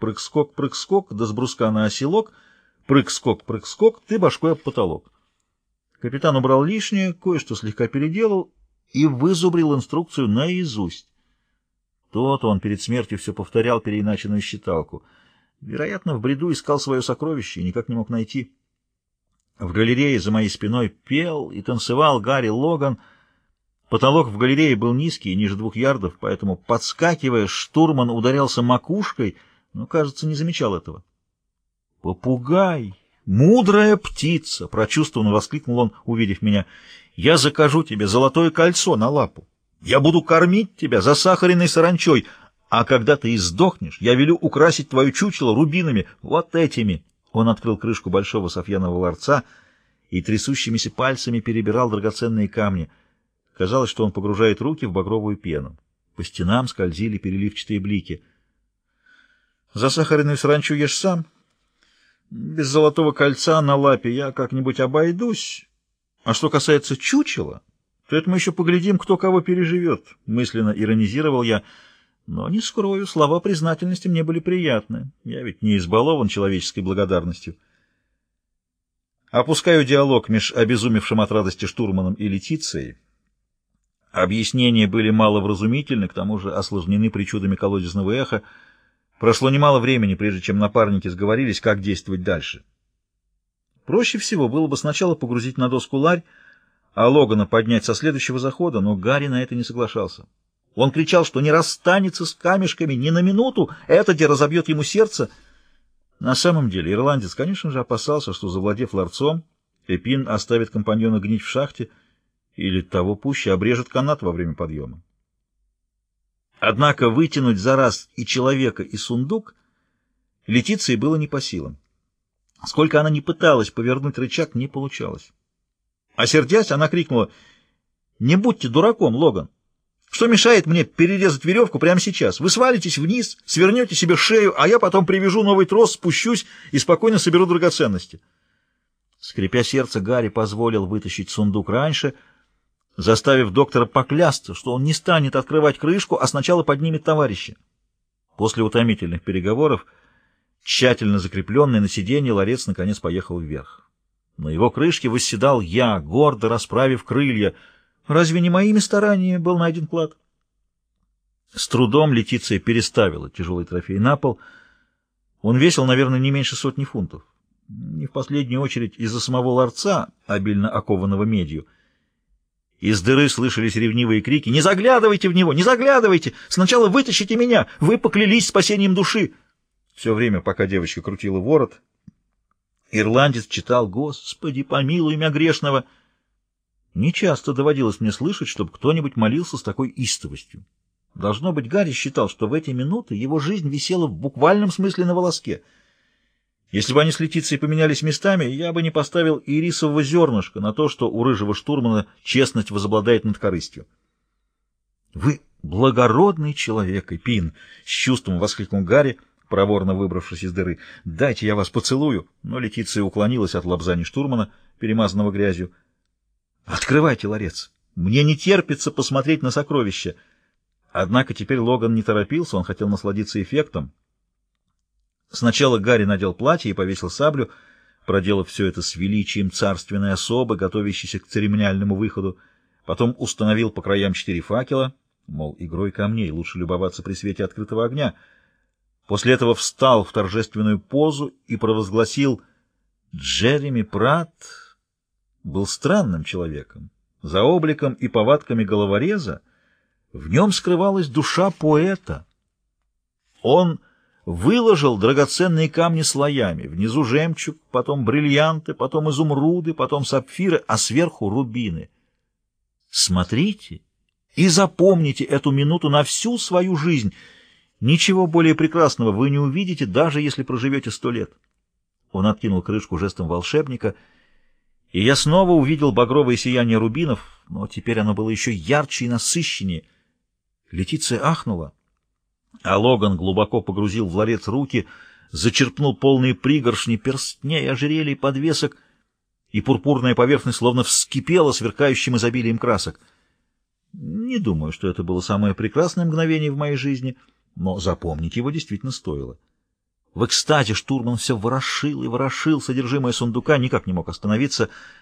Прыг-скок, прыг-скок, да с бруска на оселок. Прыг-скок, прыг-скок, ты башкой об потолок. Капитан убрал лишнее, кое-что слегка переделал и вызубрил инструкцию наизусть. То-то он перед смертью все повторял переиначенную считалку. Вероятно, в бреду искал свое сокровище и никак не мог найти. В галерее за моей спиной пел и танцевал Гарри Логан. Потолок в галерее был низкий, ниже двух ярдов, поэтому, подскакивая, штурман ударялся макушкой, но, кажется, не замечал этого. «Попугай! Мудрая птица!» — прочувствованно воскликнул он, увидев меня. «Я закажу тебе золотое кольцо на лапу. Я буду кормить тебя засахаренной саранчой, а когда ты издохнешь, я велю украсить твое чучело рубинами, вот этими». Он открыл крышку большого софьянового ларца и трясущимися пальцами перебирал драгоценные камни. Казалось, что он погружает руки в багровую пену. По стенам скользили переливчатые блики. «Засахаренную саранчу ешь сам. Без золотого кольца на лапе я как-нибудь обойдусь. А что касается чучела, то это мы еще поглядим, кто кого переживет», — мысленно иронизировал я, — но, не скрою, слова признательности мне были приятны. Я ведь не избалован человеческой благодарностью. Опускаю диалог меж обезумевшим от радости штурманом и Летицией. Объяснения были маловразумительны, к тому же осложнены причудами колодезного эха. Прошло немало времени, прежде чем напарники сговорились, как действовать дальше. Проще всего было бы сначала погрузить на доску ларь, а Логана поднять со следующего захода, но Гарри на это не соглашался. Он кричал, что не расстанется с камешками ни на минуту, это где разобьет ему сердце. На самом деле ирландец, конечно же, опасался, что, завладев ларцом, Эпин оставит компаньона гнить в шахте или того пуще обрежет канат во время подъема. Однако вытянуть за раз и человека, и сундук Летиции было не по силам. Сколько она не пыталась повернуть рычаг, не получалось. А сердясь, она крикнула, «Не будьте дураком, Логан! Что мешает мне перерезать веревку прямо сейчас? Вы свалитесь вниз, свернете себе шею, а я потом привяжу новый трос, спущусь и спокойно соберу драгоценности. Скрипя сердце, Гарри позволил вытащить сундук раньше, заставив доктора поклясться, что он не станет открывать крышку, а сначала поднимет товарища. После утомительных переговоров, тщательно закрепленный на сиденье, ларец наконец поехал вверх. На его крышке восседал я, гордо расправив крылья — Разве не моими стараниями был найден клад? С трудом Летиция переставила тяжелый трофей на пол. Он весил, наверное, не меньше сотни фунтов. Не в последнюю очередь из-за самого ларца, обильно окованного медью. Из дыры слышались ревнивые крики «Не заглядывайте в него! Не заглядывайте! Сначала вытащите меня! Вы поклялись спасением души!» Все время, пока девочка крутила ворот, ирландец читал «Господи, помилуй меня грешного!» Нечасто доводилось мне слышать, чтобы кто-нибудь молился с такой истовостью. Должно быть, Гарри считал, что в эти минуты его жизнь висела в буквальном смысле на волоске. Если бы они с Летицией поменялись местами, я бы не поставил ирисового зернышка на то, что у рыжего штурмана честность возобладает над корыстью. — Вы благородный человек, Эпин! — с чувством воскликнул Гарри, проворно выбравшись из дыры. — Дайте я вас поцелую! Но Летиция уклонилась от лобзани штурмана, перемазанного грязью. «Открывайте ларец! Мне не терпится посмотреть на сокровища!» Однако теперь Логан не торопился, он хотел насладиться эффектом. Сначала Гарри надел платье и повесил саблю, проделав все это с величием царственной особы, готовящейся к церемониальному выходу. Потом установил по краям четыре факела, мол, игрой камней лучше любоваться при свете открытого огня. После этого встал в торжественную позу и провозгласил «Джереми Пратт был странным человеком. За обликом и повадками головореза в нем скрывалась душа поэта. Он выложил драгоценные камни слоями, внизу жемчуг, потом бриллианты, потом изумруды, потом сапфиры, а сверху рубины. Смотрите и запомните эту минуту на всю свою жизнь. Ничего более прекрасного вы не увидите, даже если проживете сто лет. Он откинул крышку жестом волшебника — и я снова увидел багровое сияние рубинов, но теперь оно было еще ярче и насыщеннее. Летиция ахнула, а Логан глубоко погрузил в ларец руки, зачерпнул полные пригоршни перстней, ожерелий, подвесок, и пурпурная поверхность словно вскипела сверкающим изобилием красок. Не думаю, что это было самое прекрасное мгновение в моей жизни, но запомнить его действительно стоило. В экстазе штурман все ворошил и ворошил содержимое сундука, никак не мог остановиться.